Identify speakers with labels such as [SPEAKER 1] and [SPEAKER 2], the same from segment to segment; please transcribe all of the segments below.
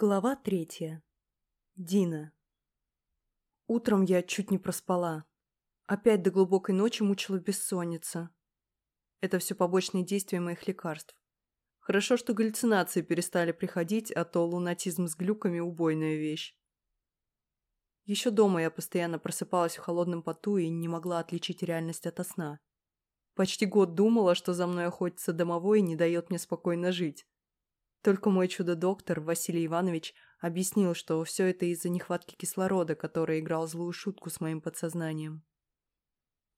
[SPEAKER 1] Глава третья. Дина. Утром я чуть не проспала. Опять до глубокой ночи мучила бессонница. Это все побочные действия моих лекарств. Хорошо, что галлюцинации перестали приходить, а то лунатизм с глюками – убойная вещь. Еще дома я постоянно просыпалась в холодном поту и не могла отличить реальность от сна. Почти год думала, что за мной охотится домовой и не дает мне спокойно жить. Только мой чудо-доктор, Василий Иванович, объяснил, что все это из-за нехватки кислорода, который играл злую шутку с моим подсознанием.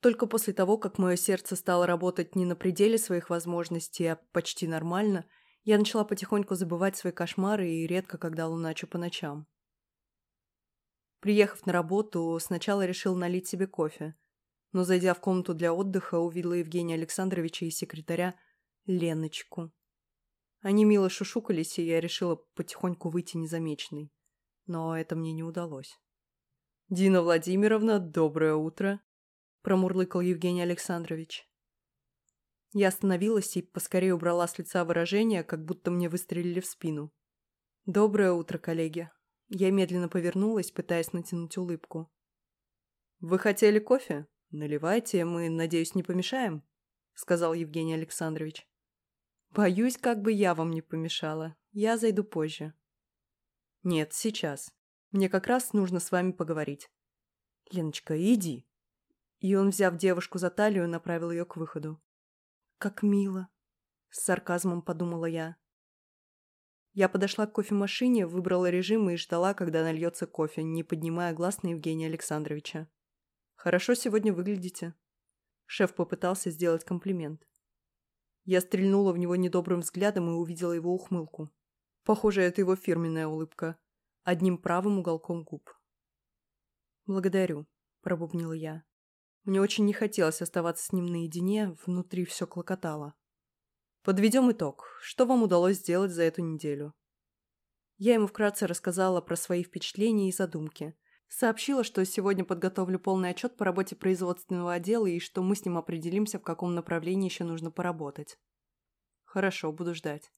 [SPEAKER 1] Только после того, как мое сердце стало работать не на пределе своих возможностей, а почти нормально, я начала потихоньку забывать свои кошмары и редко когда луначу по ночам. Приехав на работу, сначала решил налить себе кофе, но, зайдя в комнату для отдыха, увидела Евгения Александровича и секретаря Леночку. Они мило шушукались, и я решила потихоньку выйти незамеченной. Но это мне не удалось. «Дина Владимировна, доброе утро!» – промурлыкал Евгений Александрович. Я остановилась и поскорее убрала с лица выражение, как будто мне выстрелили в спину. «Доброе утро, коллеги!» Я медленно повернулась, пытаясь натянуть улыбку. «Вы хотели кофе? Наливайте, мы, надеюсь, не помешаем?» – сказал Евгений Александрович. Боюсь, как бы я вам не помешала. Я зайду позже. Нет, сейчас. Мне как раз нужно с вами поговорить. Леночка, иди. И он, взяв девушку за талию, направил ее к выходу. Как мило. С сарказмом подумала я. Я подошла к кофемашине, выбрала режим и ждала, когда нальется кофе, не поднимая глаз на Евгения Александровича. «Хорошо сегодня выглядите». Шеф попытался сделать комплимент. Я стрельнула в него недобрым взглядом и увидела его ухмылку. Похоже, это его фирменная улыбка. Одним правым уголком губ. «Благодарю», – пробубнила я. Мне очень не хотелось оставаться с ним наедине, внутри все клокотало. Подведем итог. Что вам удалось сделать за эту неделю? Я ему вкратце рассказала про свои впечатления и задумки. Сообщила, что сегодня подготовлю полный отчет по работе производственного отдела и что мы с ним определимся, в каком направлении еще нужно поработать. Хорошо, буду ждать.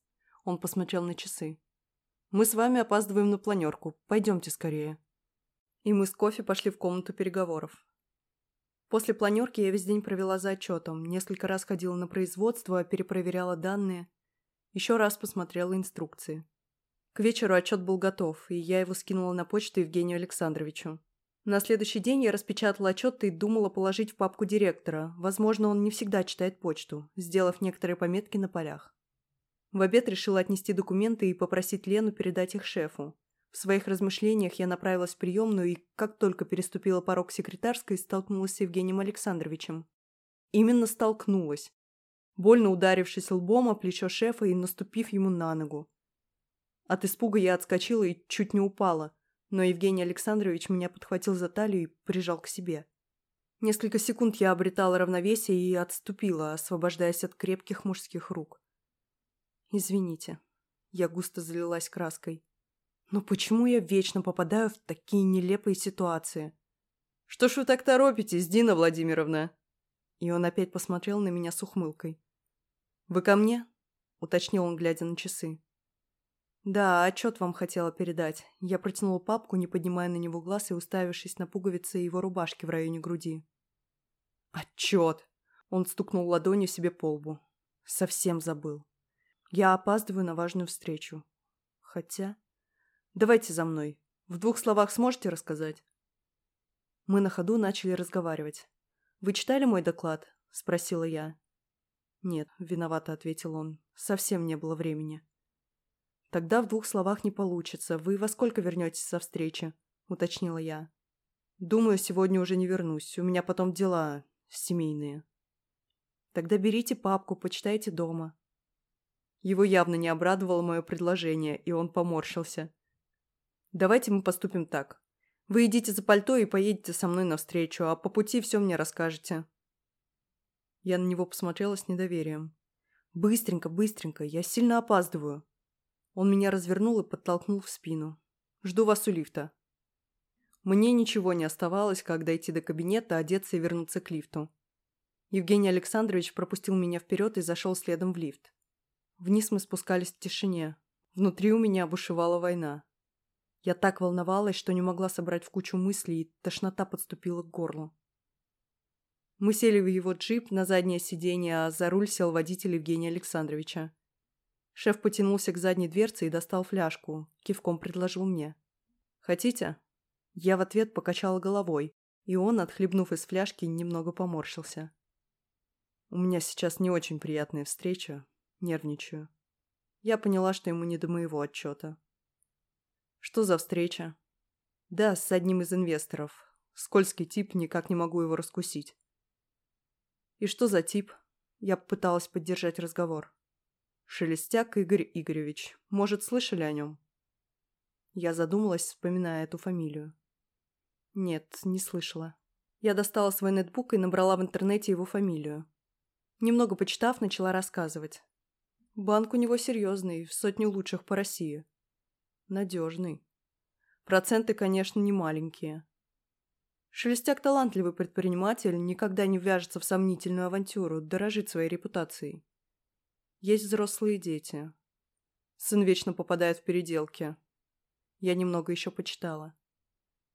[SPEAKER 1] Он посмотрел на часы. Мы с вами опаздываем на планерку. Пойдемте скорее. И мы с кофе пошли в комнату переговоров. После планерки я весь день провела за отчетом, несколько раз ходила на производство, перепроверяла данные, еще раз посмотрела инструкции. К вечеру отчет был готов, и я его скинула на почту Евгению Александровичу. На следующий день я распечатала отчет и думала положить в папку директора. Возможно, он не всегда читает почту, сделав некоторые пометки на полях. В обед решила отнести документы и попросить Лену передать их шефу. В своих размышлениях я направилась в приемную и, как только переступила порог секретарской, столкнулась с Евгением Александровичем. Именно столкнулась, больно ударившись лбом о плечо шефа и наступив ему на ногу. От испуга я отскочила и чуть не упала, но Евгений Александрович меня подхватил за талию и прижал к себе. Несколько секунд я обретала равновесие и отступила, освобождаясь от крепких мужских рук. «Извините». Я густо залилась краской. «Но почему я вечно попадаю в такие нелепые ситуации?» «Что ж вы так торопитесь, Дина Владимировна?» И он опять посмотрел на меня с ухмылкой. «Вы ко мне?» — уточнил он, глядя на часы. «Да, отчет вам хотела передать». Я протянула папку, не поднимая на него глаз и уставившись на пуговицы его рубашки в районе груди. «Отчет!» Он стукнул ладонью себе по лбу. «Совсем забыл. Я опаздываю на важную встречу. Хотя... Давайте за мной. В двух словах сможете рассказать?» Мы на ходу начали разговаривать. «Вы читали мой доклад?» – спросила я. «Нет», – виновато ответил он. «Совсем не было времени». «Тогда в двух словах не получится. Вы во сколько вернетесь со встречи?» – уточнила я. «Думаю, сегодня уже не вернусь. У меня потом дела семейные». «Тогда берите папку, почитайте дома». Его явно не обрадовало мое предложение, и он поморщился. «Давайте мы поступим так. Вы идите за пальто и поедете со мной навстречу, а по пути все мне расскажете». Я на него посмотрела с недоверием. «Быстренько, быстренько, я сильно опаздываю». Он меня развернул и подтолкнул в спину. «Жду вас у лифта». Мне ничего не оставалось, как дойти до кабинета, одеться и вернуться к лифту. Евгений Александрович пропустил меня вперед и зашел следом в лифт. Вниз мы спускались в тишине. Внутри у меня бушевала война. Я так волновалась, что не могла собрать в кучу мыслей, и тошнота подступила к горлу. Мы сели в его джип на заднее сиденье, а за руль сел водитель Евгения Александровича. Шеф потянулся к задней дверце и достал фляжку, кивком предложил мне. «Хотите?» Я в ответ покачала головой, и он, отхлебнув из фляжки, немного поморщился. «У меня сейчас не очень приятная встреча. Нервничаю». Я поняла, что ему не до моего отчета. «Что за встреча?» «Да, с одним из инвесторов. Скользкий тип, никак не могу его раскусить». «И что за тип?» Я попыталась поддержать разговор. «Шелестяк Игорь Игоревич. Может, слышали о нем?» Я задумалась, вспоминая эту фамилию. Нет, не слышала. Я достала свой нетбук и набрала в интернете его фамилию. Немного почитав, начала рассказывать. Банк у него серьезный, в сотню лучших по России. Надежный. Проценты, конечно, не маленькие. Шелестяк талантливый предприниматель, никогда не вяжется в сомнительную авантюру, дорожит своей репутацией. Есть взрослые дети. Сын вечно попадает в переделки. Я немного еще почитала.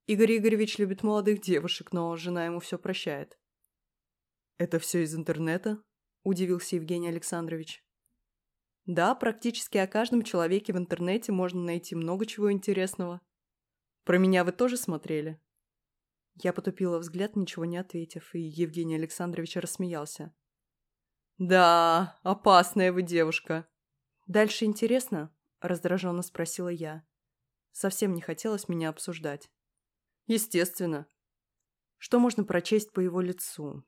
[SPEAKER 1] Игорь Игоревич любит молодых девушек, но жена ему все прощает. «Это все из интернета?» – удивился Евгений Александрович. «Да, практически о каждом человеке в интернете можно найти много чего интересного. Про меня вы тоже смотрели?» Я потупила взгляд, ничего не ответив, и Евгений Александрович рассмеялся. «Да, опасная вы девушка». «Дальше интересно?» – раздраженно спросила я. Совсем не хотелось меня обсуждать. Естественно. Что можно прочесть по его лицу?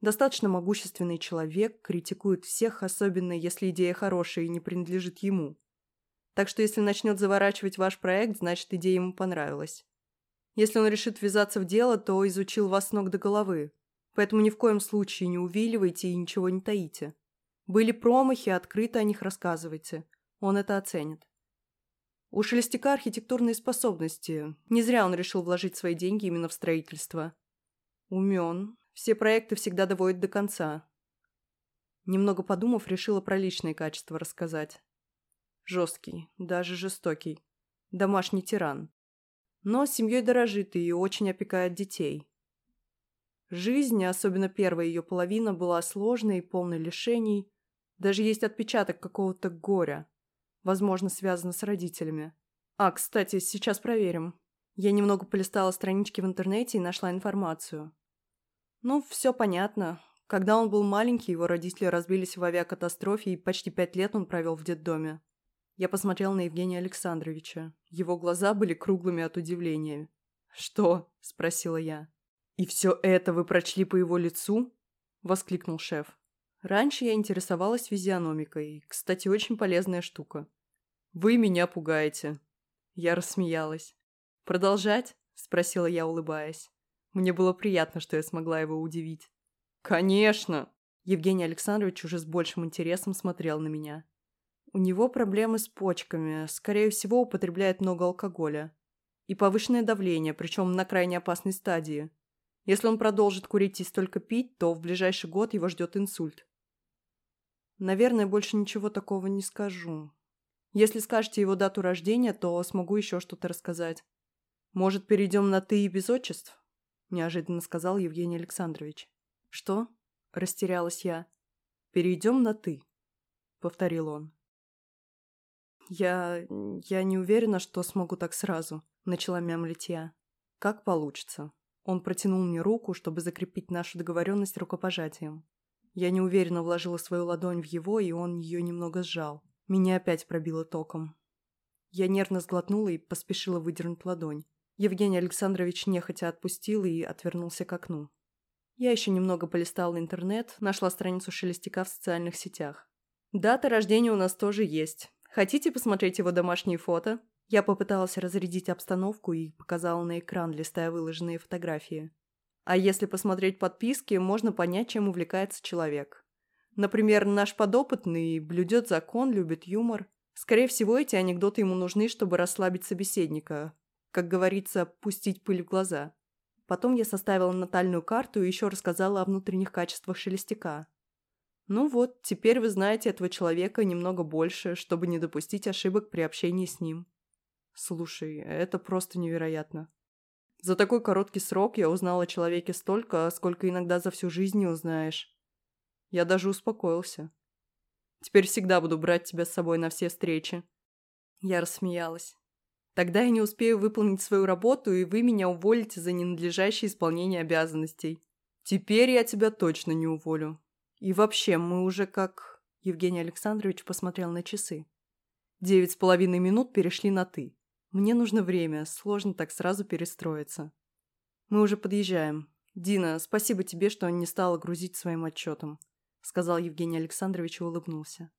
[SPEAKER 1] Достаточно могущественный человек критикует всех, особенно если идея хорошая и не принадлежит ему. Так что если начнет заворачивать ваш проект, значит идея ему понравилась. Если он решит ввязаться в дело, то изучил вас с ног до головы. Поэтому ни в коем случае не увиливайте и ничего не таите. Были промахи, открыто о них рассказывайте. Он это оценит. У Шелестяка архитектурные способности. Не зря он решил вложить свои деньги именно в строительство. Умен. Все проекты всегда доводит до конца. Немного подумав, решила про личные качества рассказать. Жесткий, даже жестокий. Домашний тиран. Но семьей дорожит и очень опекает детей. Жизнь, особенно первая ее половина, была сложной и полной лишений. Даже есть отпечаток какого-то горя возможно, связано с родителями. А, кстати, сейчас проверим. Я немного полистала странички в интернете и нашла информацию. Ну, все понятно. Когда он был маленький, его родители разбились в авиакатастрофе, и почти пять лет он провел в детдоме. Я посмотрел на Евгения Александровича. Его глаза были круглыми от удивления. «Что?» – спросила я. «И все это вы прочли по его лицу?» – воскликнул шеф. Раньше я интересовалась физиономикой. Кстати, очень полезная штука. «Вы меня пугаете». Я рассмеялась. «Продолжать?» – спросила я, улыбаясь. Мне было приятно, что я смогла его удивить. «Конечно!» Евгений Александрович уже с большим интересом смотрел на меня. У него проблемы с почками, скорее всего, употребляет много алкоголя. И повышенное давление, причем на крайне опасной стадии. Если он продолжит курить и столько пить, то в ближайший год его ждет инсульт. Наверное, больше ничего такого не скажу. Если скажете его дату рождения, то смогу еще что-то рассказать. Может, перейдем на «ты» и без отчеств?» Неожиданно сказал Евгений Александрович. «Что?» – растерялась я. «Перейдем на «ты», – повторил он. «Я... я не уверена, что смогу так сразу», – начала мямлить я. «Как получится». Он протянул мне руку, чтобы закрепить нашу договоренность рукопожатием. Я неуверенно вложила свою ладонь в его, и он ее немного сжал. Меня опять пробило током. Я нервно сглотнула и поспешила выдернуть ладонь. Евгений Александрович нехотя отпустил и отвернулся к окну. Я еще немного полистала интернет, нашла страницу Шелестяка в социальных сетях. Дата рождения у нас тоже есть. Хотите посмотреть его домашние фото? Я попыталась разрядить обстановку и показала на экран, листая выложенные фотографии. А если посмотреть подписки, можно понять, чем увлекается человек. Например, наш подопытный блюдет закон, любит юмор. Скорее всего, эти анекдоты ему нужны, чтобы расслабить собеседника. Как говорится, пустить пыль в глаза. Потом я составила натальную карту и еще рассказала о внутренних качествах шелестяка. Ну вот, теперь вы знаете этого человека немного больше, чтобы не допустить ошибок при общении с ним. Слушай, это просто невероятно. За такой короткий срок я узнал о человеке столько, сколько иногда за всю жизнь не узнаешь. Я даже успокоился. Теперь всегда буду брать тебя с собой на все встречи. Я рассмеялась. Тогда я не успею выполнить свою работу, и вы меня уволите за ненадлежащее исполнение обязанностей. Теперь я тебя точно не уволю. И вообще, мы уже как... Евгений Александрович посмотрел на часы. Девять с половиной минут перешли на «ты». Мне нужно время, сложно так сразу перестроиться. Мы уже подъезжаем. Дина, спасибо тебе, что не стала грузить своим отчетом, сказал Евгений Александрович и улыбнулся.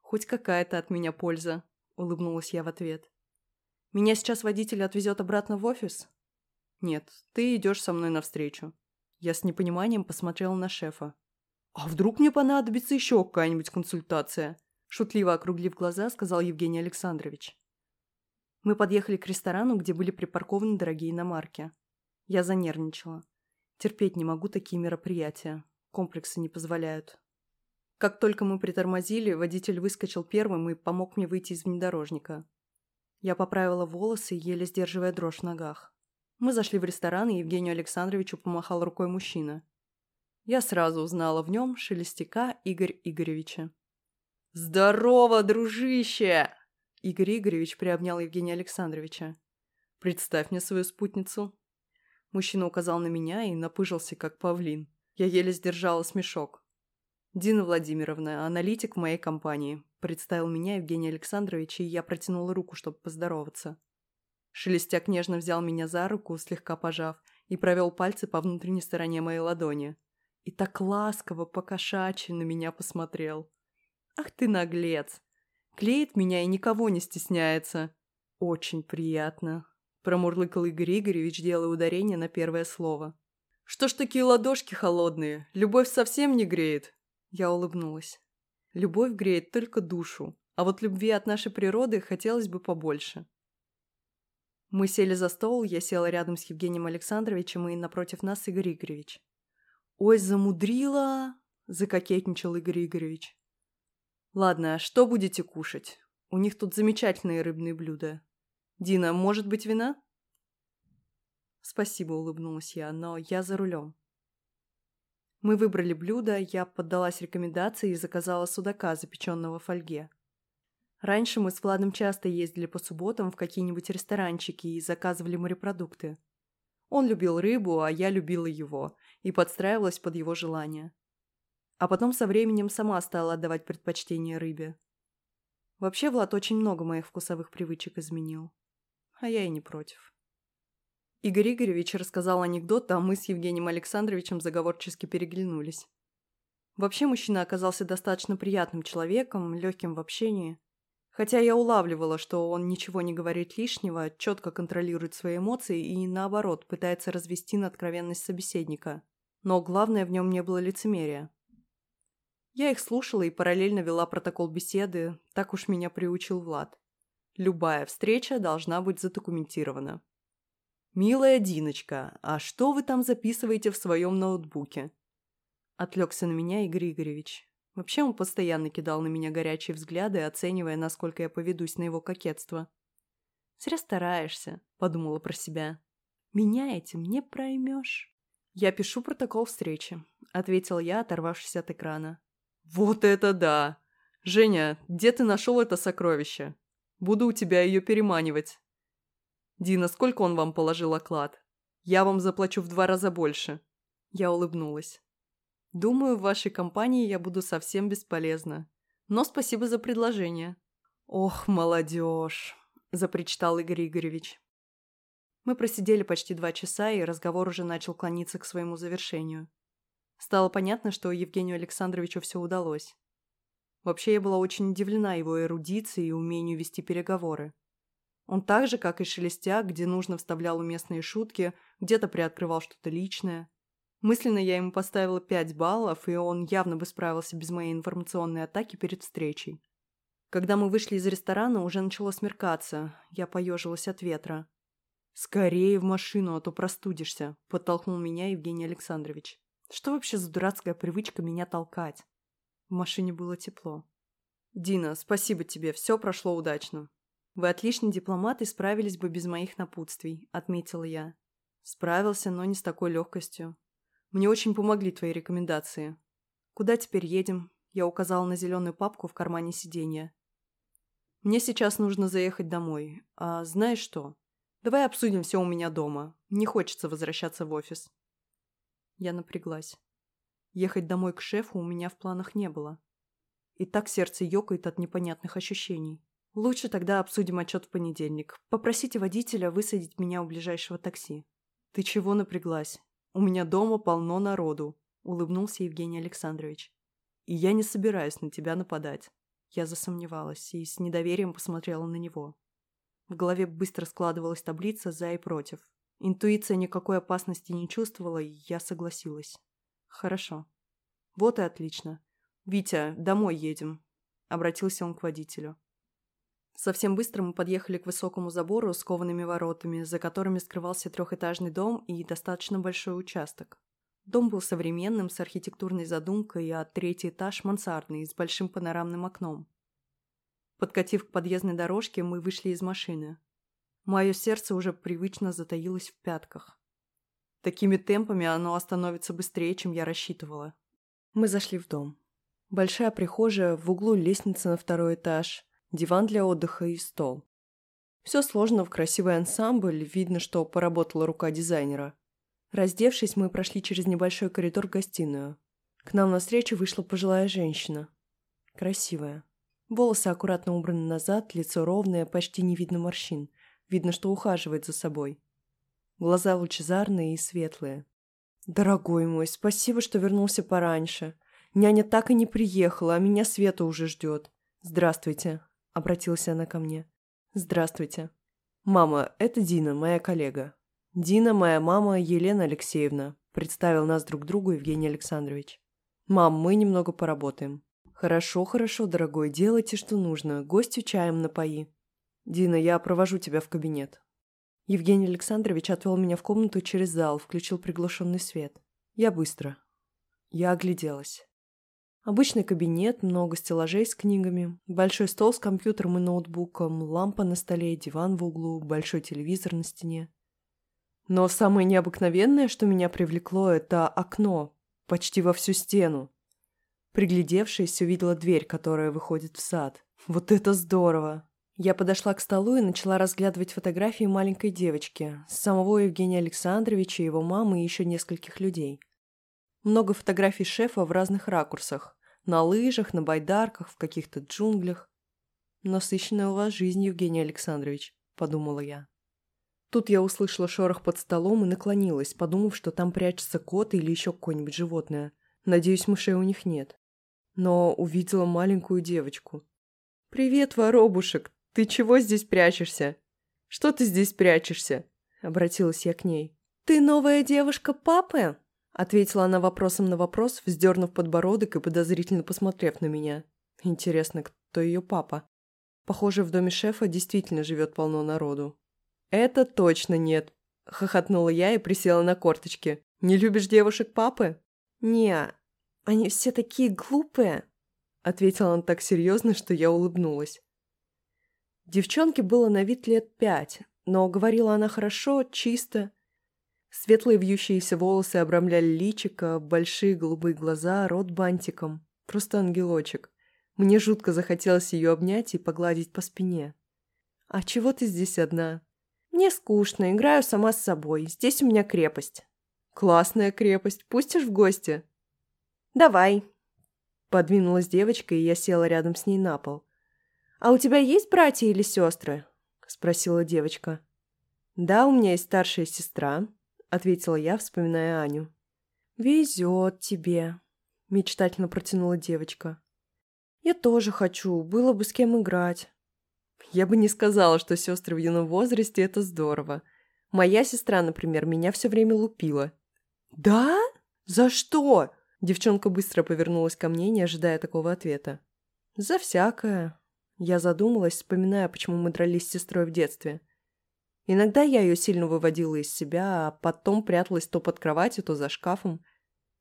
[SPEAKER 1] Хоть какая-то от меня польза, улыбнулась я в ответ. Меня сейчас водитель отвезет обратно в офис? Нет, ты идешь со мной навстречу. Я с непониманием посмотрела на шефа. А вдруг мне понадобится еще какая-нибудь консультация? Шутливо округлив глаза, сказал Евгений Александрович. Мы подъехали к ресторану, где были припаркованы дорогие иномарки. Я занервничала. Терпеть не могу такие мероприятия. Комплексы не позволяют. Как только мы притормозили, водитель выскочил первым и помог мне выйти из внедорожника. Я поправила волосы, еле сдерживая дрожь в ногах. Мы зашли в ресторан, и Евгению Александровичу помахал рукой мужчина. Я сразу узнала в нем шелестяка Игорь Игоревича. «Здорово, дружище!» Игорь Игоревич приобнял Евгения Александровича. «Представь мне свою спутницу». Мужчина указал на меня и напыжился, как павлин. Я еле сдержала смешок. «Дина Владимировна, аналитик в моей компании», представил меня Евгений Александрович, и я протянула руку, чтобы поздороваться. Шелестяк нежно взял меня за руку, слегка пожав, и провел пальцы по внутренней стороне моей ладони. И так ласково, покошачьи на меня посмотрел. «Ах ты наглец! Клеит меня и никого не стесняется. Очень приятно. Промурлыкал Игорь Игоревич, делая ударение на первое слово. Что ж такие ладошки холодные? Любовь совсем не греет? Я улыбнулась. Любовь греет только душу, а вот любви от нашей природы хотелось бы побольше. Мы сели за стол, я села рядом с Евгением Александровичем и напротив нас Игорь Игоревич. «Ой, замудрила!» – закокетничал Игорь Игоревич. Ладно, а что будете кушать? У них тут замечательные рыбные блюда. Дина, может быть вина? Спасибо, улыбнулась я, но я за рулем. Мы выбрали блюдо, я поддалась рекомендации и заказала судака, запеченного в фольге. Раньше мы с Владом часто ездили по субботам в какие-нибудь ресторанчики и заказывали морепродукты. Он любил рыбу, а я любила его, и подстраивалась под его желания а потом со временем сама стала отдавать предпочтение рыбе. Вообще Влад очень много моих вкусовых привычек изменил. А я и не против. Игорь Игоревич рассказал анекдот, а мы с Евгением Александровичем заговорчески переглянулись. Вообще мужчина оказался достаточно приятным человеком, легким в общении. Хотя я улавливала, что он ничего не говорит лишнего, четко контролирует свои эмоции и, наоборот, пытается развести на откровенность собеседника. Но главное в нем не было лицемерия. Я их слушала и параллельно вела протокол беседы, так уж меня приучил Влад. Любая встреча должна быть задокументирована. «Милая Диночка, а что вы там записываете в своем ноутбуке?» Отвлекся на меня Игорь Игоревич. Вообще он постоянно кидал на меня горячие взгляды, оценивая, насколько я поведусь на его кокетство. «Зря стараешься», — подумала про себя. «Меня этим не проймешь». «Я пишу протокол встречи», — ответил я, оторвавшись от экрана. «Вот это да! Женя, где ты нашел это сокровище? Буду у тебя ее переманивать». «Дина, сколько он вам положил оклад? Я вам заплачу в два раза больше». Я улыбнулась. «Думаю, в вашей компании я буду совсем бесполезна. Но спасибо за предложение». «Ох, молодежь!» – запричитал Игорь Игоревич. Мы просидели почти два часа, и разговор уже начал клониться к своему завершению. Стало понятно, что Евгению Александровичу все удалось. Вообще я была очень удивлена его эрудицией и умению вести переговоры. Он так же, как и Шелестяк, где нужно вставлял уместные шутки, где-то приоткрывал что-то личное. Мысленно я ему поставила 5 баллов, и он явно бы справился без моей информационной атаки перед встречей. Когда мы вышли из ресторана, уже начало смеркаться. Я поежилась от ветра. «Скорее в машину, а то простудишься», – подтолкнул меня Евгений Александрович. Что вообще за дурацкая привычка меня толкать? В машине было тепло. «Дина, спасибо тебе, все прошло удачно». «Вы отличный дипломат и справились бы без моих напутствий», — отметила я. «Справился, но не с такой легкостью. Мне очень помогли твои рекомендации. Куда теперь едем?» Я указала на зеленую папку в кармане сиденья. «Мне сейчас нужно заехать домой. А знаешь что? Давай обсудим все у меня дома. Не хочется возвращаться в офис». Я напряглась. Ехать домой к шефу у меня в планах не было. И так сердце ёкает от непонятных ощущений. Лучше тогда обсудим отчет в понедельник. Попросите водителя высадить меня у ближайшего такси. Ты чего напряглась? У меня дома полно народу, улыбнулся Евгений Александрович. И я не собираюсь на тебя нападать. Я засомневалась и с недоверием посмотрела на него. В голове быстро складывалась таблица «за» и «против». Интуиция никакой опасности не чувствовала, и я согласилась. Хорошо. Вот и отлично. Витя, домой едем. Обратился он к водителю. Совсем быстро мы подъехали к высокому забору с коваными воротами, за которыми скрывался трехэтажный дом и достаточно большой участок. Дом был современным, с архитектурной задумкой, а третий этаж мансардный, с большим панорамным окном. Подкатив к подъездной дорожке, мы вышли из машины. Мое сердце уже привычно затаилось в пятках. Такими темпами оно остановится быстрее, чем я рассчитывала. Мы зашли в дом. Большая прихожая, в углу лестница на второй этаж – диван для отдыха и стол. Все сложно в красивый ансамбль, видно, что поработала рука дизайнера. Раздевшись, мы прошли через небольшой коридор в гостиную. К нам навстречу вышла пожилая женщина. Красивая. Волосы аккуратно убраны назад, лицо ровное, почти не видно морщин. Видно, что ухаживает за собой. Глаза лучезарные и светлые. «Дорогой мой, спасибо, что вернулся пораньше. Няня так и не приехала, а меня Света уже ждет. Здравствуйте», Обратилась она ко мне. «Здравствуйте. Мама, это Дина, моя коллега. Дина, моя мама Елена Алексеевна», представил нас друг другу Евгений Александрович. «Мам, мы немного поработаем». «Хорошо, хорошо, дорогой, делайте, что нужно. Гостю чаем напои». «Дина, я провожу тебя в кабинет». Евгений Александрович отвел меня в комнату через зал, включил приглушенный свет. Я быстро. Я огляделась. Обычный кабинет, много стеллажей с книгами, большой стол с компьютером и ноутбуком, лампа на столе, диван в углу, большой телевизор на стене. Но самое необыкновенное, что меня привлекло, это окно, почти во всю стену. Приглядевшись, увидела дверь, которая выходит в сад. Вот это здорово! Я подошла к столу и начала разглядывать фотографии маленькой девочки, самого Евгения Александровича, его мамы и еще нескольких людей – много фотографий шефа в разных ракурсах. На лыжах, на байдарках, в каких-то джунглях. «Насыщенная у вас жизнь, Евгений Александрович», – подумала я. Тут я услышала шорох под столом и наклонилась, подумав, что там прячется кот или еще какое-нибудь животное. Надеюсь, мышей у них нет. Но увидела маленькую девочку. «Привет, воробушек! Ты чего здесь прячешься? Что ты здесь прячешься?» Обратилась я к ней. «Ты новая девушка папы?» Ответила она вопросом на вопрос, вздернув подбородок и подозрительно посмотрев на меня. Интересно, кто ее папа? Похоже, в доме шефа действительно живет полно народу. «Это точно нет», — хохотнула я и присела на корточки. «Не любишь девушек папы?» «Не, они все такие глупые», — ответила он так серьезно, что я улыбнулась. Девчонке было на вид лет пять, но говорила она хорошо, чисто, Светлые вьющиеся волосы обрамляли личико, большие голубые глаза, рот бантиком. Просто ангелочек. Мне жутко захотелось ее обнять и погладить по спине. «А чего ты здесь одна?» «Мне скучно, играю сама с собой. Здесь у меня крепость». «Классная крепость. Пустишь в гости?» «Давай». Подвинулась девочка, и я села рядом с ней на пол. «А у тебя есть братья или сестры?» Спросила девочка. «Да, у меня есть старшая сестра, ответила я, вспоминая Аню. «Везет тебе», — мечтательно протянула девочка. «Я тоже хочу, было бы с кем играть». Я бы не сказала, что сестры в юном возрасте – это здорово. Моя сестра, например, меня все время лупила. «Да? За что?» Девчонка быстро повернулась ко мне, не ожидая такого ответа. «За всякое». Я задумалась, вспоминая, почему мы дрались с сестрой в детстве – Иногда я ее сильно выводила из себя, а потом пряталась то под кроватью, то за шкафом.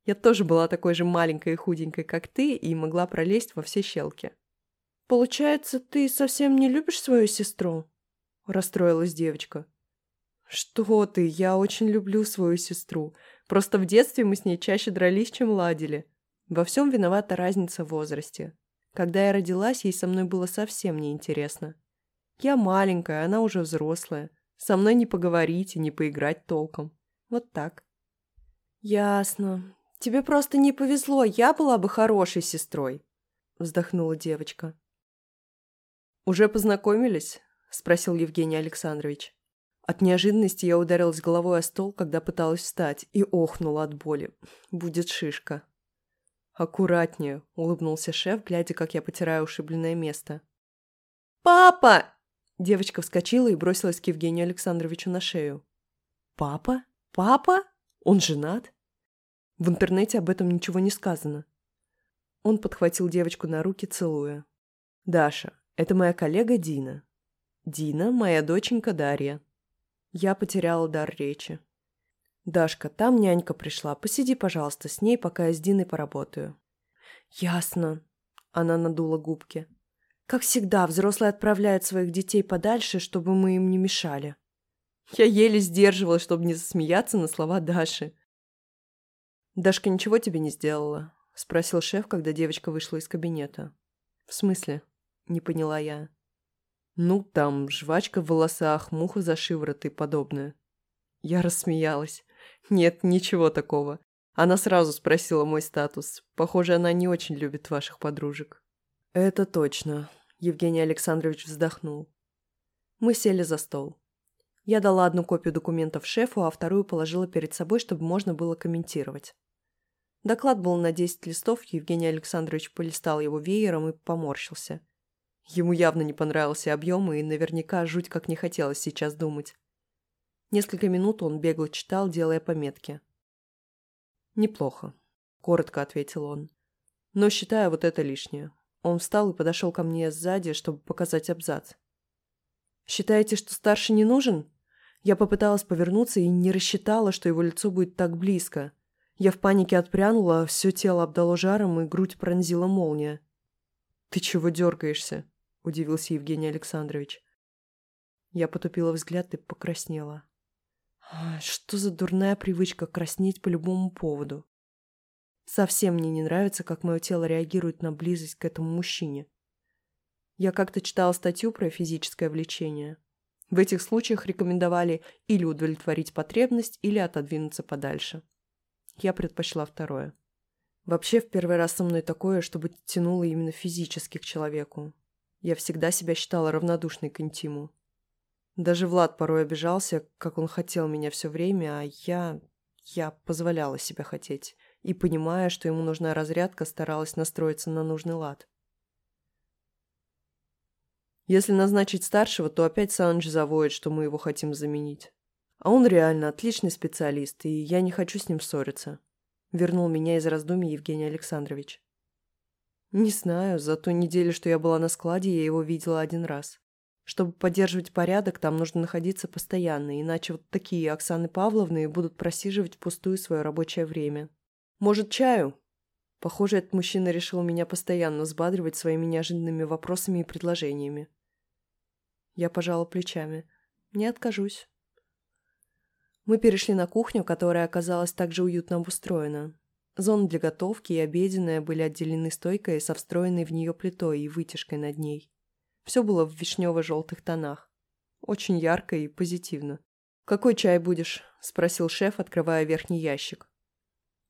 [SPEAKER 1] Я тоже была такой же маленькой и худенькой, как ты, и могла пролезть во все щелки. «Получается, ты совсем не любишь свою сестру?» – расстроилась девочка. «Что ты, я очень люблю свою сестру. Просто в детстве мы с ней чаще дрались, чем ладили. Во всем виновата разница в возрасте. Когда я родилась, ей со мной было совсем неинтересно. Я маленькая, она уже взрослая. Со мной не поговорить и не поиграть толком. Вот так». «Ясно. Тебе просто не повезло, я была бы хорошей сестрой», – вздохнула девочка. «Уже познакомились?» – спросил Евгений Александрович. От неожиданности я ударилась головой о стол, когда пыталась встать, и охнула от боли. Будет шишка. «Аккуратнее», – улыбнулся шеф, глядя, как я потираю ушибленное место. «Папа!» Девочка вскочила и бросилась к Евгению Александровичу на шею. «Папа? Папа? Он женат?» В интернете об этом ничего не сказано. Он подхватил девочку на руки, целуя. «Даша, это моя коллега Дина. Дина – моя доченька Дарья. Я потеряла дар речи. «Дашка, там нянька пришла. Посиди, пожалуйста, с ней, пока я с Диной поработаю». «Ясно». Она надула губки. «Как всегда, взрослые отправляют своих детей подальше, чтобы мы им не мешали». Я еле сдерживалась, чтобы не засмеяться на слова Даши. «Дашка ничего тебе не сделала?» – спросил шеф, когда девочка вышла из кабинета. «В смысле?» – не поняла я. Ну, там, жвачка в волосах, муха за шиворот и подобное. Я рассмеялась. Нет, ничего такого. Она сразу спросила мой статус. Похоже, она не очень любит ваших подружек. Это точно. Евгений Александрович вздохнул. Мы сели за стол. Я дала одну копию документов шефу, а вторую положила перед собой, чтобы можно было комментировать. Доклад был на 10 листов, Евгений Александрович полистал его веером и поморщился – Ему явно не понравился объем, и наверняка жуть как не хотелось сейчас думать. Несколько минут он бегло читал, делая пометки. «Неплохо», — коротко ответил он. «Но считаю вот это лишнее». Он встал и подошел ко мне сзади, чтобы показать абзац. «Считаете, что старший не нужен?» Я попыталась повернуться и не рассчитала, что его лицо будет так близко. Я в панике отпрянула, все тело обдало жаром и грудь пронзила молния. «Ты чего дергаешься?» – удивился Евгений Александрович. Я потупила взгляд и покраснела. Что за дурная привычка краснеть по любому поводу? Совсем мне не нравится, как мое тело реагирует на близость к этому мужчине. Я как-то читала статью про физическое влечение. В этих случаях рекомендовали или удовлетворить потребность, или отодвинуться подальше. Я предпочла второе. Вообще, в первый раз со мной такое, чтобы тянуло именно физически к человеку. Я всегда себя считала равнодушной к интиму. Даже Влад порой обижался, как он хотел меня все время, а я... я позволяла себя хотеть. И, понимая, что ему нужна разрядка, старалась настроиться на нужный лад. Если назначить старшего, то опять Саныч завоет, что мы его хотим заменить. А он реально отличный специалист, и я не хочу с ним ссориться. Вернул меня из раздумий Евгений Александрович. Не знаю, за ту неделю, что я была на складе, я его видела один раз. Чтобы поддерживать порядок, там нужно находиться постоянно, иначе вот такие Оксаны Павловны будут просиживать впустую свое рабочее время. Может, чаю? Похоже, этот мужчина решил меня постоянно взбадривать своими неожиданными вопросами и предложениями. Я пожала плечами. Не откажусь. Мы перешли на кухню, которая оказалась также уютно обустроена. Зоны для готовки и обеденная были отделены стойкой со встроенной в нее плитой и вытяжкой над ней. Все было в вишнево-желтых тонах. Очень ярко и позитивно. «Какой чай будешь?» – спросил шеф, открывая верхний ящик.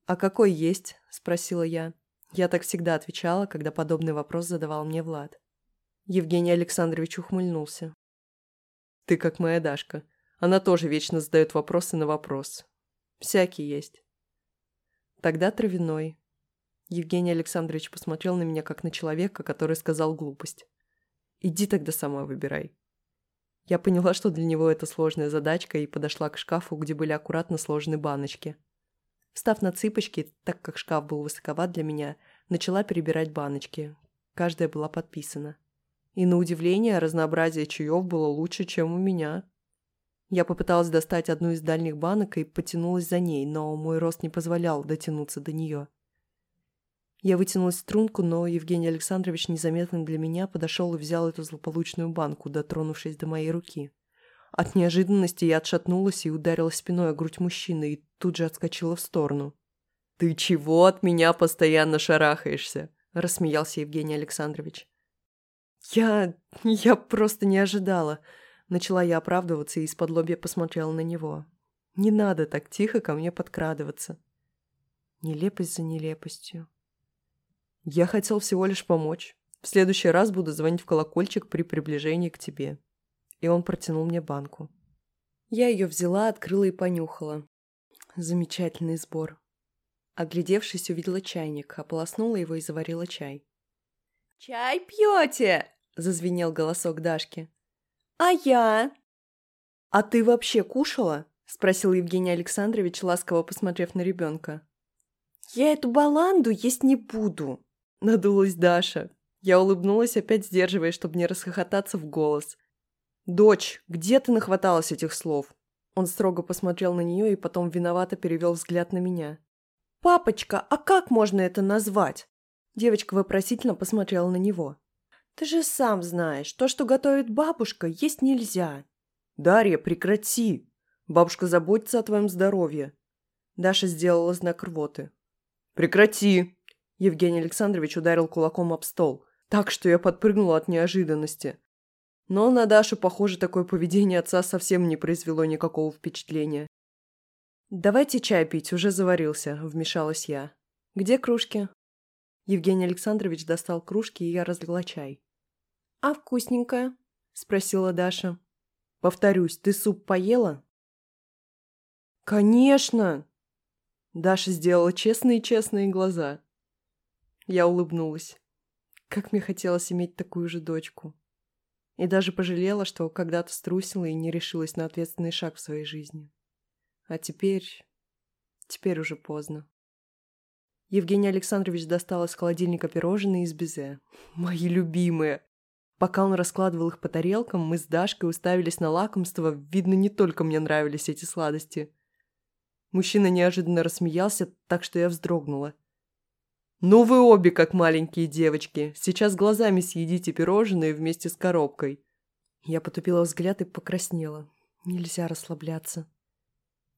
[SPEAKER 1] «А какой есть?» – спросила я. Я так всегда отвечала, когда подобный вопрос задавал мне Влад. Евгений Александрович ухмыльнулся. «Ты как моя Дашка. Она тоже вечно задает вопросы на вопрос. Всякий есть. Тогда травяной. Евгений Александрович посмотрел на меня, как на человека, который сказал глупость. Иди тогда сама выбирай. Я поняла, что для него это сложная задачка, и подошла к шкафу, где были аккуратно сложены баночки. Встав на цыпочки, так как шкаф был высоковат для меня, начала перебирать баночки. Каждая была подписана. И на удивление, разнообразие чаев было лучше, чем у меня. Я попыталась достать одну из дальних банок и потянулась за ней, но мой рост не позволял дотянуться до нее. Я вытянулась в струнку, но Евгений Александрович незаметно для меня подошел и взял эту злополучную банку, дотронувшись до моей руки. От неожиданности я отшатнулась и ударила спиной о грудь мужчины и тут же отскочила в сторону. «Ты чего от меня постоянно шарахаешься?» – рассмеялся Евгений Александрович. «Я... я просто не ожидала». Начала я оправдываться и из-под лобья посмотрела на него. «Не надо так тихо ко мне подкрадываться». Нелепость за нелепостью. «Я хотел всего лишь помочь. В следующий раз буду звонить в колокольчик при приближении к тебе». И он протянул мне банку. Я ее взяла, открыла и понюхала. Замечательный сбор. Оглядевшись, увидела чайник, ополоснула его и заварила чай. «Чай пьете?» – зазвенел голосок Дашки. «А я?» «А ты вообще кушала?» – спросил Евгений Александрович, ласково посмотрев на ребенка. «Я эту баланду есть не буду», – надулась Даша. Я улыбнулась, опять сдерживаясь, чтобы не расхохотаться в голос. «Дочь, где ты нахваталась этих слов?» Он строго посмотрел на нее и потом виновато перевел взгляд на меня. «Папочка, а как можно это назвать?» Девочка вопросительно посмотрела на него. «Ты же сам знаешь, то, что готовит бабушка, есть нельзя». «Дарья, прекрати! Бабушка заботится о твоем здоровье». Даша сделала знак рвоты. «Прекрати!» Евгений Александрович ударил кулаком об стол, так что я подпрыгнула от неожиданности. Но на Дашу, похоже, такое поведение отца совсем не произвело никакого впечатления. «Давайте чай пить, уже заварился», – вмешалась я. «Где кружки?» Евгений Александрович достал кружки, и я разлила чай. «А вкусненькое?» – спросила Даша. «Повторюсь, ты суп поела?» «Конечно!» Даша сделала честные-честные глаза. Я улыбнулась. Как мне хотелось иметь такую же дочку. И даже пожалела, что когда-то струсила и не решилась на ответственный шаг в своей жизни. А теперь... Теперь уже поздно. Евгений Александрович достал из холодильника пирожные из безе. Мои любимые. Пока он раскладывал их по тарелкам, мы с Дашкой уставились на лакомство. Видно, не только мне нравились эти сладости. Мужчина неожиданно рассмеялся, так что я вздрогнула. «Ну вы обе как маленькие девочки. Сейчас глазами съедите пирожные вместе с коробкой». Я потупила взгляд и покраснела. Нельзя расслабляться.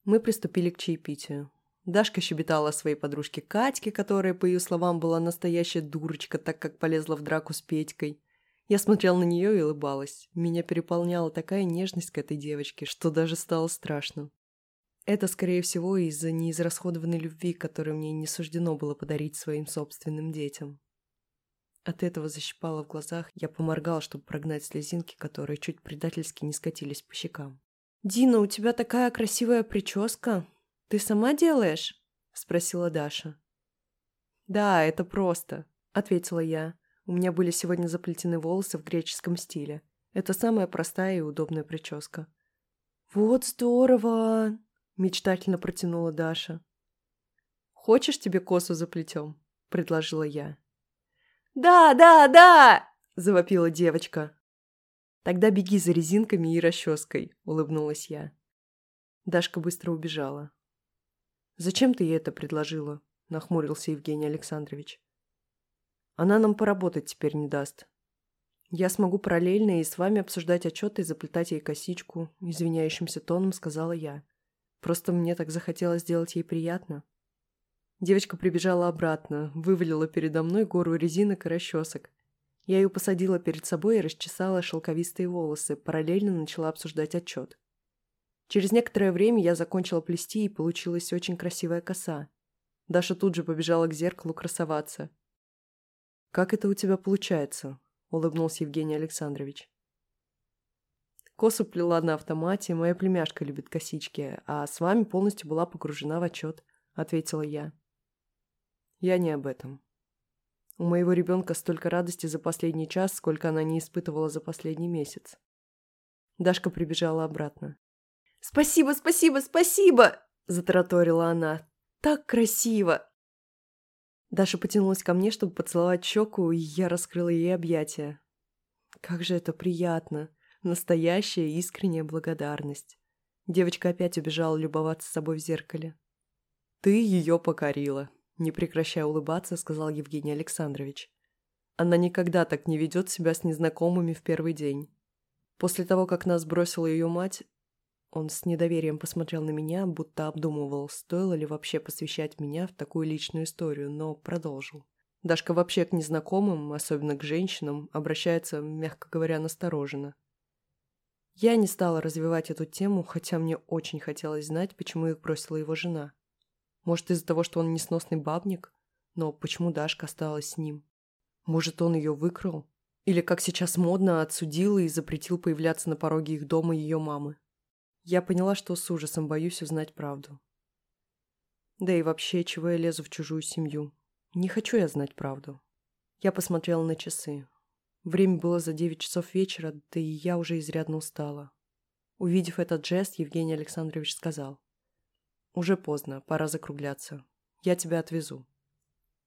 [SPEAKER 1] Мы приступили к чаепитию. Дашка щебетала о своей подружке Катьке, которая, по ее словам, была настоящая дурочка, так как полезла в драку с Петькой. Я смотрела на нее и улыбалась. Меня переполняла такая нежность к этой девочке, что даже стало страшно. Это, скорее всего, из-за неизрасходованной любви, которую мне не суждено было подарить своим собственным детям. От этого защипало в глазах, я поморгала, чтобы прогнать слезинки, которые чуть предательски не скатились по щекам. «Дина, у тебя такая красивая прическа. Ты сама делаешь?» – спросила Даша. «Да, это просто», – ответила я. У меня были сегодня заплетены волосы в греческом стиле. Это самая простая и удобная прическа. «Вот здорово!» – мечтательно протянула Даша. «Хочешь тебе косу заплетем?» – предложила я. «Да, да, да!» – завопила девочка. «Тогда беги за резинками и расческой», — улыбнулась я. Дашка быстро убежала. «Зачем ты ей это предложила?» — нахмурился Евгений Александрович. «Она нам поработать теперь не даст. Я смогу параллельно и с вами обсуждать отчеты и заплетать ей косичку», — извиняющимся тоном сказала я. «Просто мне так захотелось сделать ей приятно». Девочка прибежала обратно, вывалила передо мной гору резинок и расчесок. Я ее посадила перед собой и расчесала шелковистые волосы, параллельно начала обсуждать отчет. Через некоторое время я закончила плести, и получилась очень красивая коса. Даша тут же побежала к зеркалу красоваться. «Как это у тебя получается?» – улыбнулся Евгений Александрович. Косу плела на автомате, моя племяшка любит косички, а с вами полностью была погружена в отчет, – ответила я. Я не об этом. У моего ребенка столько радости за последний час, сколько она не испытывала за последний месяц. Дашка прибежала обратно. «Спасибо, спасибо, спасибо!» – затараторила она. «Так красиво!» Даша потянулась ко мне, чтобы поцеловать щеку, и я раскрыла ей объятия. Как же это приятно! Настоящая искренняя благодарность. Девочка опять убежала любоваться собой в зеркале. «Ты ее покорила», Не прекращая улыбаться, сказал Евгений Александрович. Она никогда так не ведет себя с незнакомыми в первый день. После того, как нас бросила ее мать, он с недоверием посмотрел на меня, будто обдумывал, стоило ли вообще посвящать меня в такую личную историю, но продолжил. Дашка вообще к незнакомым, особенно к женщинам, обращается, мягко говоря, настороженно. Я не стала развивать эту тему, хотя мне очень хотелось знать, почему их бросила его жена. Может, из-за того, что он несносный бабник? Но почему Дашка осталась с ним? Может, он ее выкрал? Или, как сейчас модно, отсудил и запретил появляться на пороге их дома ее мамы? Я поняла, что с ужасом боюсь узнать правду. Да и вообще, чего я лезу в чужую семью? Не хочу я знать правду. Я посмотрела на часы. Время было за девять часов вечера, да и я уже изрядно устала. Увидев этот жест, Евгений Александрович сказал. «Уже поздно, пора закругляться. Я тебя отвезу».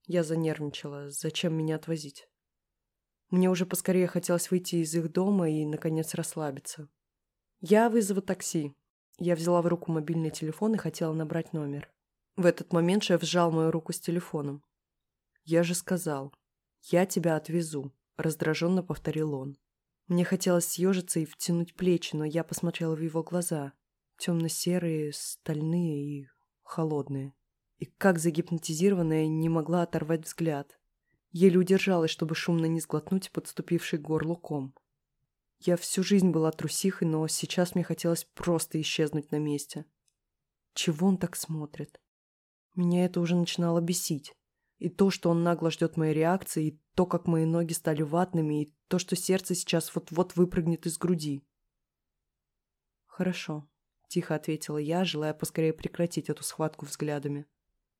[SPEAKER 1] Я занервничала. Зачем меня отвозить? Мне уже поскорее хотелось выйти из их дома и, наконец, расслабиться. «Я вызову такси». Я взяла в руку мобильный телефон и хотела набрать номер. В этот момент шеф сжал мою руку с телефоном. «Я же сказал. Я тебя отвезу», — раздраженно повторил он. Мне хотелось съежиться и втянуть плечи, но я посмотрела в его глаза. Темно-серые, стальные и холодные. И как загипнотизированная не могла оторвать взгляд. Еле удержалась, чтобы шумно не сглотнуть подступивший к горлу ком. Я всю жизнь была трусихой, но сейчас мне хотелось просто исчезнуть на месте. Чего он так смотрит? Меня это уже начинало бесить. И то, что он нагло ждет моей реакции, и то, как мои ноги стали ватными, и то, что сердце сейчас вот-вот выпрыгнет из груди. «Хорошо», — тихо ответила я, желая поскорее прекратить эту схватку взглядами.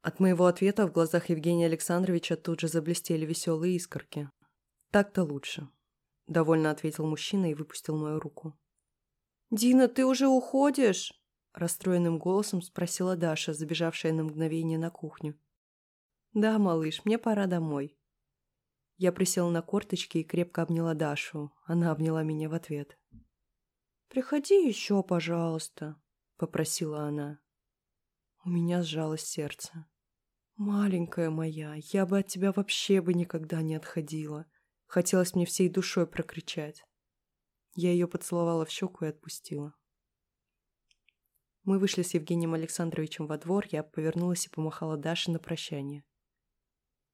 [SPEAKER 1] От моего ответа в глазах Евгения Александровича тут же заблестели веселые искорки. «Так-то лучше», — довольно ответил мужчина и выпустил мою руку. «Дина, ты уже уходишь?» — расстроенным голосом спросила Даша, забежавшая на мгновение на кухню. «Да, малыш, мне пора домой». Я присела на корточки и крепко обняла Дашу. Она обняла меня в ответ. «Приходи еще, пожалуйста», — попросила она. У меня сжалось сердце. «Маленькая моя, я бы от тебя вообще бы никогда не отходила». Хотелось мне всей душой прокричать. Я ее поцеловала в щеку и отпустила. Мы вышли с Евгением Александровичем во двор, я повернулась и помахала Даше на прощание.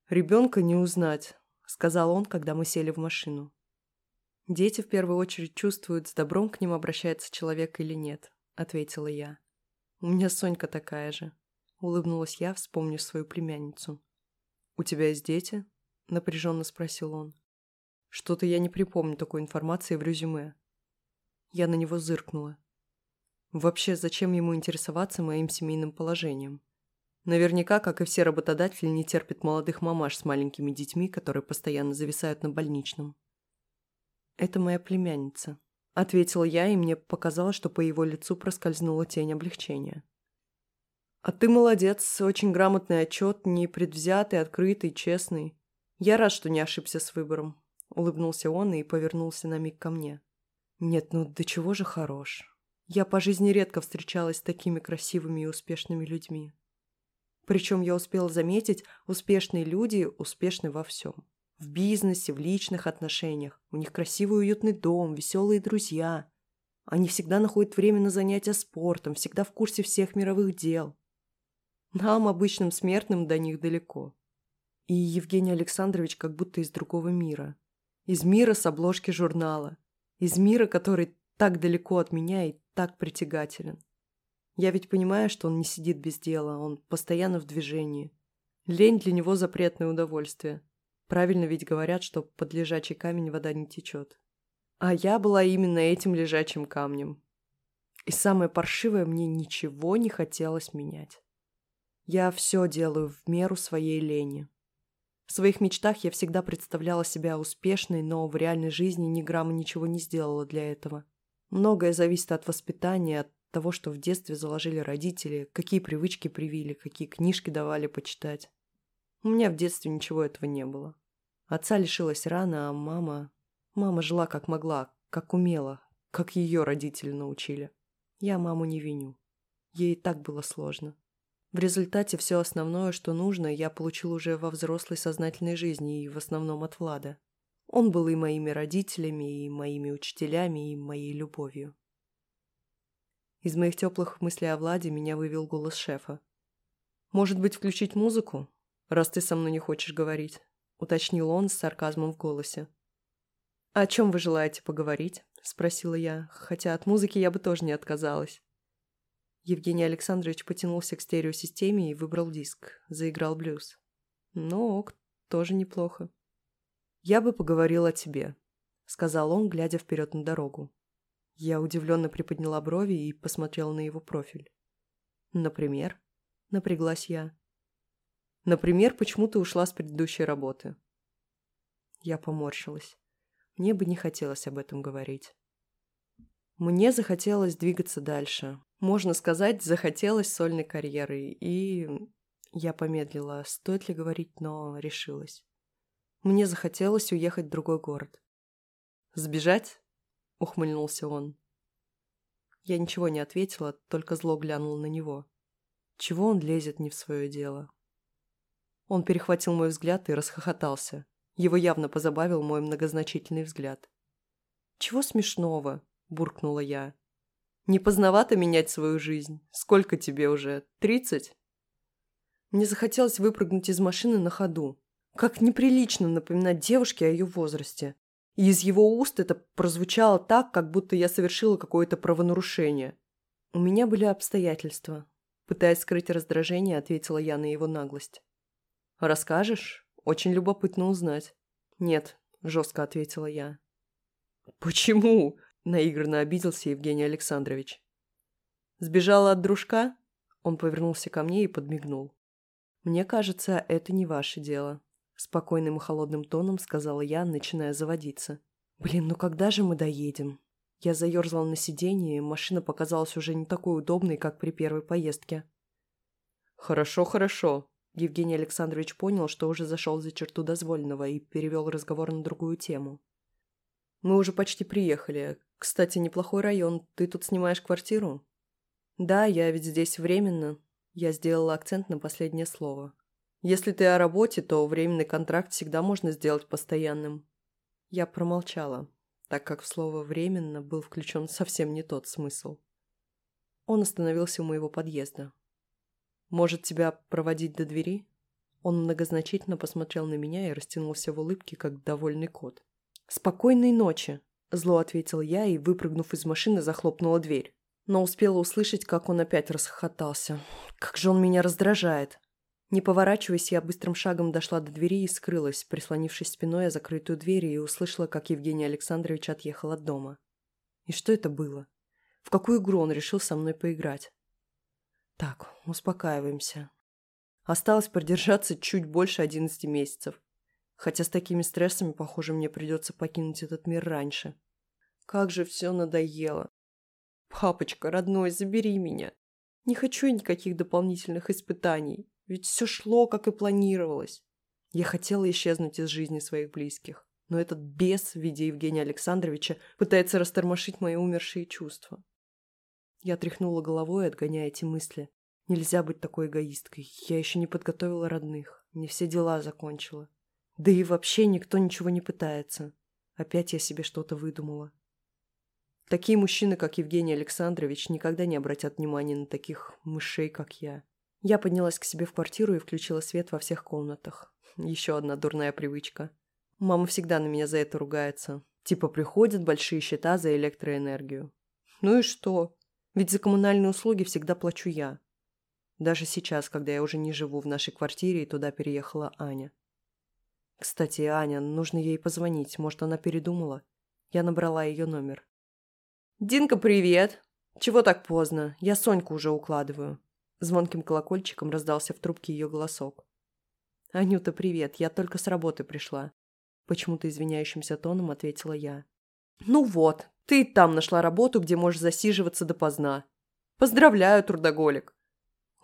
[SPEAKER 1] «Ребенка не узнать», — сказал он, когда мы сели в машину. «Дети в первую очередь чувствуют, с добром к ним обращается человек или нет», — ответила я. «У меня Сонька такая же», — улыбнулась я, вспомнив свою племянницу. «У тебя есть дети?» — напряженно спросил он. «Что-то я не припомню такой информации в резюме». Я на него зыркнула. Вообще, зачем ему интересоваться моим семейным положением? Наверняка, как и все работодатели, не терпят молодых мамаш с маленькими детьми, которые постоянно зависают на больничном. «Это моя племянница», — ответила я, и мне показалось, что по его лицу проскользнула тень облегчения. «А ты молодец, очень грамотный отчет, непредвзятый, открытый, честный. Я рад, что не ошибся с выбором», — улыбнулся он и повернулся на миг ко мне. «Нет, ну до чего же хорош. Я по жизни редко встречалась с такими красивыми и успешными людьми. Причем я успела заметить, успешные люди успешны во всем. В бизнесе, в личных отношениях. У них красивый уютный дом, веселые друзья. Они всегда находят время на занятия спортом, всегда в курсе всех мировых дел. Нам, обычным смертным, до них далеко. И Евгений Александрович как будто из другого мира. Из мира с обложки журнала. Из мира, который так далеко от меня и так притягателен. Я ведь понимаю, что он не сидит без дела, он постоянно в движении. Лень для него запретное удовольствие. Правильно ведь говорят, что под лежачий камень вода не течет. А я была именно этим лежачим камнем. И самое паршивое, мне ничего не хотелось менять. Я все делаю в меру своей лени. В своих мечтах я всегда представляла себя успешной, но в реальной жизни ни грамма ничего не сделала для этого. Многое зависит от воспитания, от того, что в детстве заложили родители, какие привычки привили, какие книжки давали почитать. У меня в детстве ничего этого не было. Отца лишилась рано, а мама... Мама жила как могла, как умела, как ее родители научили. Я маму не виню. Ей и так было сложно. В результате все основное, что нужно, я получил уже во взрослой сознательной жизни и в основном от Влада. Он был и моими родителями, и моими учителями, и моей любовью. Из моих теплых мыслей о Владе меня вывел голос шефа. «Может быть, включить музыку, раз ты со мной не хочешь говорить?» — уточнил он с сарказмом в голосе. «О чем вы желаете поговорить?» — спросила я, хотя от музыки я бы тоже не отказалась. Евгений Александрович потянулся к стереосистеме и выбрал диск. Заиграл блюз. Ну ок, тоже неплохо. «Я бы поговорил о тебе», — сказал он, глядя вперед на дорогу. Я удивленно приподняла брови и посмотрела на его профиль. «Например?» — напряглась я. «Например, почему ты ушла с предыдущей работы?» Я поморщилась. Мне бы не хотелось об этом говорить. Мне захотелось двигаться дальше. Можно сказать, захотелось сольной карьеры. И я помедлила, стоит ли говорить, но решилась. Мне захотелось уехать в другой город. «Сбежать?» — ухмыльнулся он. Я ничего не ответила, только зло глянула на него. Чего он лезет не в свое дело? Он перехватил мой взгляд и расхохотался. Его явно позабавил мой многозначительный взгляд. «Чего смешного?» – буркнула я. «Не поздновато менять свою жизнь? Сколько тебе уже? Тридцать?» Мне захотелось выпрыгнуть из машины на ходу, как неприлично напоминать девушке о ее возрасте. И из его уст это прозвучало так, как будто я совершила какое-то правонарушение. У меня были обстоятельства. Пытаясь скрыть раздражение, ответила я на его наглость. «Расскажешь? Очень любопытно узнать». «Нет», – жестко ответила я. «Почему?» – наигранно обиделся Евгений Александрович. «Сбежала от дружка?» Он повернулся ко мне и подмигнул. «Мне кажется, это не ваше дело». Спокойным и холодным тоном сказала я, начиная заводиться. «Блин, ну когда же мы доедем?» Я заерзала на сиденье, машина показалась уже не такой удобной, как при первой поездке. «Хорошо, хорошо». Евгений Александрович понял, что уже зашел за черту дозволенного и перевел разговор на другую тему. «Мы уже почти приехали. Кстати, неплохой район. Ты тут снимаешь квартиру?» «Да, я ведь здесь временно». Я сделала акцент на последнее слово. Если ты о работе, то временный контракт всегда можно сделать постоянным. Я промолчала, так как в слово «временно» был включен совсем не тот смысл. Он остановился у моего подъезда. «Может, тебя проводить до двери?» Он многозначительно посмотрел на меня и растянулся в улыбке, как довольный кот. «Спокойной ночи!» – зло ответил я и, выпрыгнув из машины, захлопнула дверь. Но успела услышать, как он опять расхохотался. «Как же он меня раздражает!» Не поворачиваясь, я быстрым шагом дошла до двери и скрылась, прислонившись спиной о закрытую дверь и услышала, как Евгений Александрович отъехал от дома. И что это было? В какую игру он решил со мной поиграть? Так, успокаиваемся. Осталось продержаться чуть больше одиннадцати месяцев. Хотя с такими стрессами, похоже, мне придется покинуть этот мир раньше. Как же все надоело. Папочка, родной, забери меня. Не хочу я никаких дополнительных испытаний. Ведь все шло, как и планировалось. Я хотела исчезнуть из жизни своих близких, но этот бес в виде Евгения Александровича пытается растормошить мои умершие чувства. Я тряхнула головой, отгоняя эти мысли. Нельзя быть такой эгоисткой. Я еще не подготовила родных, не все дела закончила. Да и вообще никто ничего не пытается. Опять я себе что-то выдумала. Такие мужчины, как Евгений Александрович, никогда не обратят внимания на таких мышей, как я. Я поднялась к себе в квартиру и включила свет во всех комнатах. Еще одна дурная привычка. Мама всегда на меня за это ругается. Типа приходят большие счета за электроэнергию. Ну и что? Ведь за коммунальные услуги всегда плачу я. Даже сейчас, когда я уже не живу в нашей квартире, и туда переехала Аня. Кстати, Аня, нужно ей позвонить, может, она передумала. Я набрала ее номер. «Динка, привет! Чего так поздно? Я Соньку уже укладываю». Звонким колокольчиком раздался в трубке ее голосок. «Анюта, привет, я только с работы пришла», – почему-то извиняющимся тоном ответила я. «Ну вот, ты там нашла работу, где можешь засиживаться допоздна. Поздравляю, трудоголик!»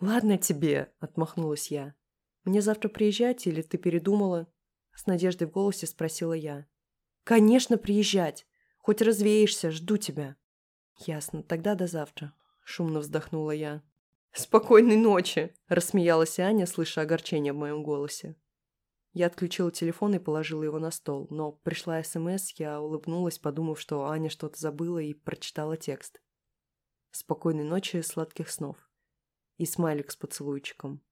[SPEAKER 1] «Ладно тебе», – отмахнулась я. «Мне завтра приезжать или ты передумала?» С надеждой в голосе спросила я. «Конечно, приезжать. Хоть развеешься, жду тебя». «Ясно, тогда до завтра», – шумно вздохнула я. «Спокойной ночи!» – рассмеялась Аня, слыша огорчение в моем голосе. Я отключила телефон и положила его на стол, но пришла СМС, я улыбнулась, подумав, что Аня что-то забыла и прочитала текст. «Спокойной ночи, сладких снов». И смайлик с поцелуйчиком.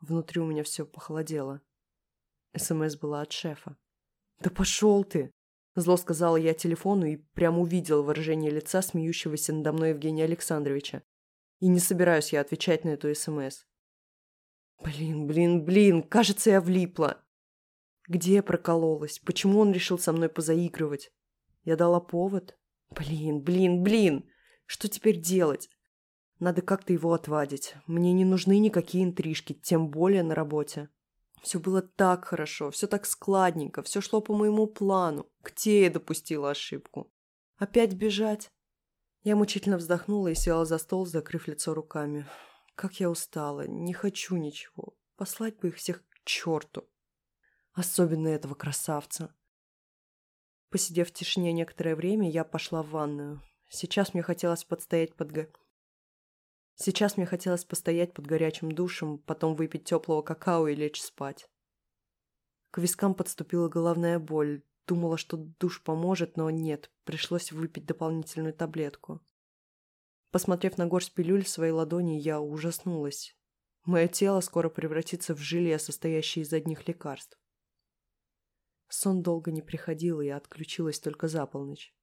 [SPEAKER 1] Внутри у меня все похолодело. СМС была от шефа. «Да пошел ты!» Зло сказала я телефону и прямо увидела выражение лица смеющегося надо мной Евгения Александровича. И не собираюсь я отвечать на эту СМС. Блин, блин, блин, кажется, я влипла. Где я прокололась? Почему он решил со мной позаигрывать? Я дала повод? Блин, блин, блин! Что теперь делать? Надо как-то его отвадить. Мне не нужны никакие интрижки, тем более на работе. Все было так хорошо, все так складненько, все шло по моему плану. Где я допустила ошибку? Опять бежать? Я мучительно вздохнула и села за стол, закрыв лицо руками. Как я устала, не хочу ничего. Послать бы их всех к черту. Особенно этого красавца. Посидев в тишине некоторое время, я пошла в ванную. Сейчас мне хотелось подстоять под... Го... Сейчас мне хотелось постоять под горячим душем, потом выпить теплого какао и лечь спать. К вискам подступила головная боль. Думала, что душ поможет, но нет, пришлось выпить дополнительную таблетку. Посмотрев на горсть пилюль в своей ладони, я ужаснулась. Мое тело скоро превратится в желе, состоящее из одних лекарств. Сон долго не приходил, и я отключилась только за полночь.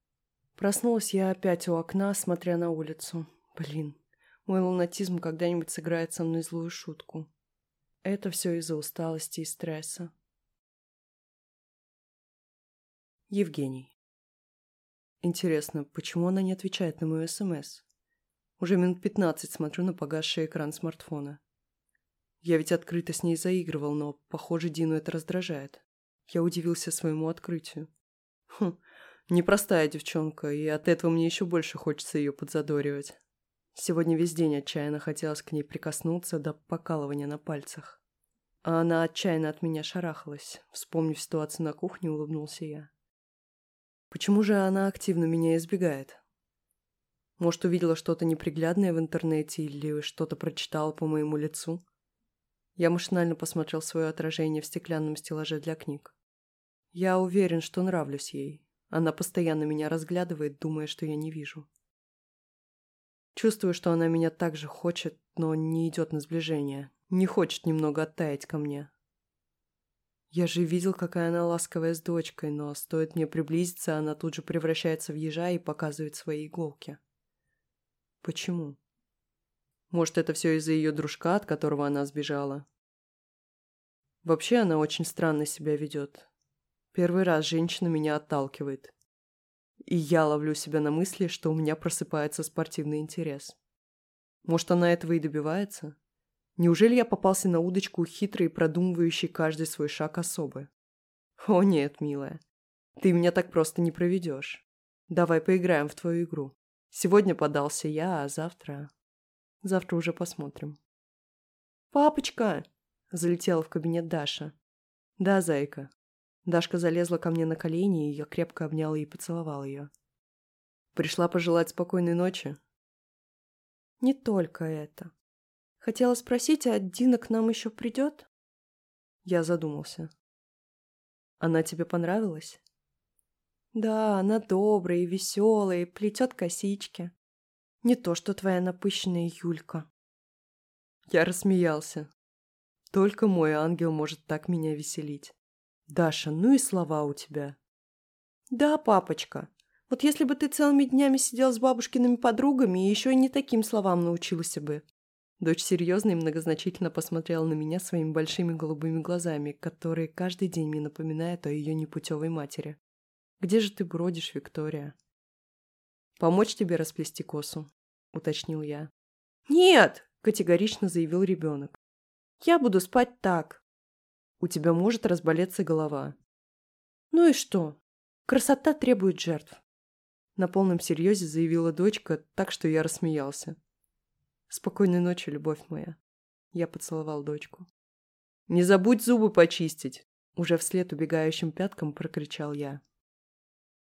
[SPEAKER 1] Проснулась я опять у окна, смотря на улицу. Блин, мой лунатизм когда-нибудь сыграет со мной злую шутку. Это все из-за усталости и стресса. Евгений. Интересно, почему она не отвечает на мою СМС? Уже минут пятнадцать смотрю на погасший экран смартфона. Я ведь открыто с ней заигрывал, но, похоже, Дину это раздражает. Я удивился своему открытию. Хм, непростая девчонка, и от этого мне еще больше хочется ее подзадоривать. Сегодня весь день отчаянно хотелось к ней прикоснуться до покалывания на пальцах. А она отчаянно от меня шарахалась. Вспомнив ситуацию на кухне, улыбнулся я. Почему же она активно меня избегает? Может, увидела что-то неприглядное в интернете или что-то прочитала по моему лицу? Я машинально посмотрел свое отражение в стеклянном стеллаже для книг. Я уверен, что нравлюсь ей. Она постоянно меня разглядывает, думая, что я не вижу. Чувствую, что она меня также хочет, но не идет на сближение. Не хочет немного оттаять ко мне. Я же видел, какая она ласковая с дочкой, но стоит мне приблизиться, она тут же превращается в ежа и показывает свои иголки. Почему? Может, это все из-за ее дружка, от которого она сбежала? Вообще она очень странно себя ведет. Первый раз женщина меня отталкивает. И я ловлю себя на мысли, что у меня просыпается спортивный интерес. Может, она этого и добивается? Неужели я попался на удочку хитрой, продумывающей каждый свой шаг особы? О нет, милая, ты меня так просто не проведешь. Давай поиграем в твою игру. Сегодня подался я, а завтра... Завтра уже посмотрим. «Папочка!» – залетела в кабинет Даша. «Да, зайка». Дашка залезла ко мне на колени, и я крепко обнял и поцеловал ее. «Пришла пожелать спокойной ночи?» «Не только это. Хотела спросить, а Дина к нам еще придет?» Я задумался. «Она тебе понравилась?» Да, она добрая и веселая, и плетет косички. Не то, что твоя напыщенная Юлька. Я рассмеялся. Только мой ангел может так меня веселить. Даша, ну и слова у тебя. Да, папочка. Вот если бы ты целыми днями сидел с бабушкиными подругами, еще и не таким словам научился бы. Дочь серьезно и многозначительно посмотрела на меня своими большими голубыми глазами, которые каждый день мне напоминают о ее непутевой матери. Где же ты бродишь, Виктория? Помочь тебе расплести косу? Уточнил я. Нет, категорично заявил ребенок. Я буду спать так. У тебя может разболеться голова. Ну и что? Красота требует жертв. На полном серьезе заявила дочка, так что я рассмеялся. Спокойной ночи, любовь моя. Я поцеловал дочку. Не забудь зубы почистить. Уже вслед убегающим пяткам прокричал я.